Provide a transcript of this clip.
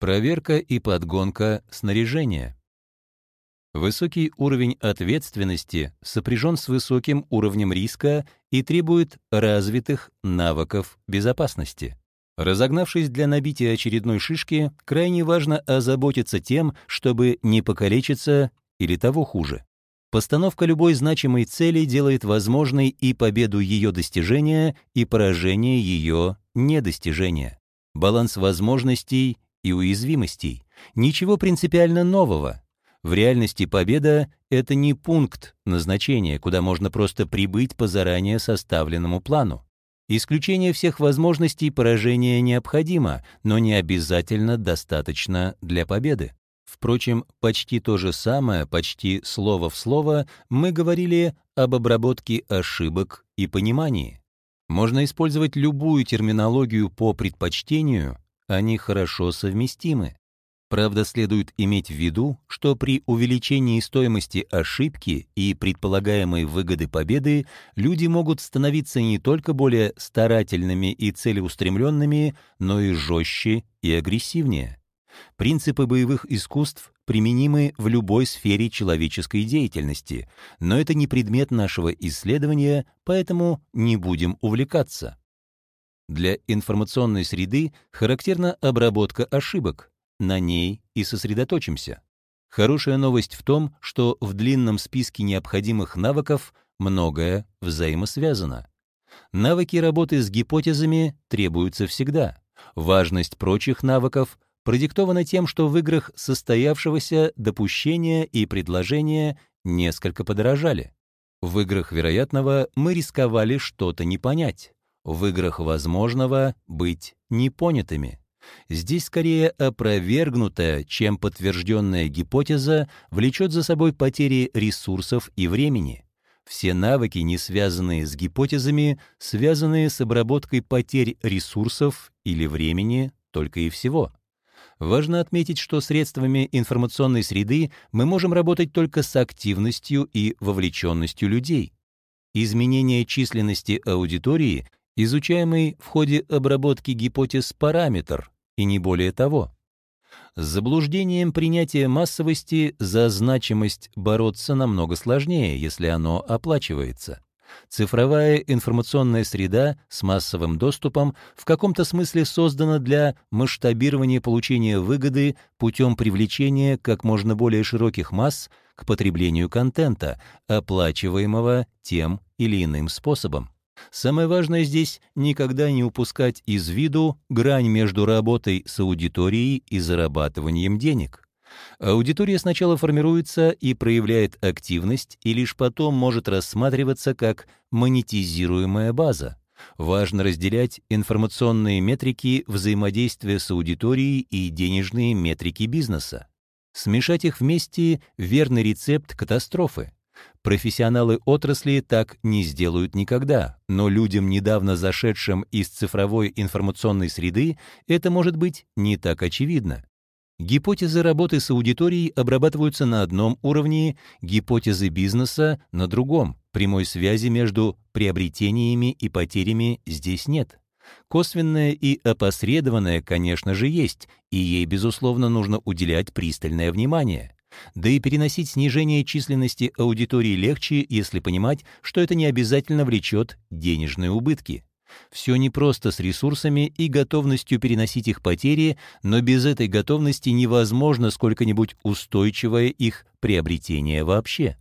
Проверка и подгонка снаряжения. Высокий уровень ответственности сопряжен с высоким уровнем риска и требует развитых навыков безопасности. Разогнавшись для набития очередной шишки, крайне важно озаботиться тем, чтобы не покалечиться или того хуже. Постановка любой значимой цели делает возможной и победу ее достижения, и поражение ее недостижения. Баланс возможностей и уязвимостей. Ничего принципиально нового. В реальности победа — это не пункт назначения, куда можно просто прибыть по заранее составленному плану. Исключение всех возможностей поражения необходимо, но не обязательно достаточно для победы. Впрочем, почти то же самое, почти слово в слово, мы говорили об обработке ошибок и понимании. Можно использовать любую терминологию по предпочтению, они хорошо совместимы. Правда, следует иметь в виду, что при увеличении стоимости ошибки и предполагаемой выгоды победы люди могут становиться не только более старательными и целеустремленными, но и жестче и агрессивнее. Принципы боевых искусств применимы в любой сфере человеческой деятельности, но это не предмет нашего исследования, поэтому не будем увлекаться. Для информационной среды характерна обработка ошибок. На ней и сосредоточимся. Хорошая новость в том, что в длинном списке необходимых навыков многое взаимосвязано. Навыки работы с гипотезами требуются всегда. Важность прочих навыков продиктовано тем, что в играх состоявшегося допущения и предложения несколько подорожали. В играх вероятного мы рисковали что-то не понять. В играх возможного быть непонятыми. Здесь скорее опровергнутая, чем подтвержденная гипотеза влечет за собой потери ресурсов и времени. Все навыки, не связанные с гипотезами, связанные с обработкой потерь ресурсов или времени только и всего. Важно отметить, что средствами информационной среды мы можем работать только с активностью и вовлеченностью людей. Изменение численности аудитории, изучаемый в ходе обработки гипотез параметр, и не более того. С заблуждением принятия массовости за значимость бороться намного сложнее, если оно оплачивается. Цифровая информационная среда с массовым доступом в каком-то смысле создана для масштабирования получения выгоды путем привлечения как можно более широких масс к потреблению контента, оплачиваемого тем или иным способом. Самое важное здесь — никогда не упускать из виду грань между работой с аудиторией и зарабатыванием денег. Аудитория сначала формируется и проявляет активность, и лишь потом может рассматриваться как монетизируемая база. Важно разделять информационные метрики взаимодействия с аудиторией и денежные метрики бизнеса. Смешать их вместе — верный рецепт катастрофы. Профессионалы отрасли так не сделают никогда, но людям, недавно зашедшим из цифровой информационной среды, это может быть не так очевидно. Гипотезы работы с аудиторией обрабатываются на одном уровне, гипотезы бизнеса — на другом. Прямой связи между приобретениями и потерями здесь нет. Косвенное и опосредованное, конечно же, есть, и ей, безусловно, нужно уделять пристальное внимание. Да и переносить снижение численности аудитории легче, если понимать, что это не обязательно влечет денежные убытки. Все непросто с ресурсами и готовностью переносить их потери, но без этой готовности невозможно сколько-нибудь устойчивое их приобретение вообще.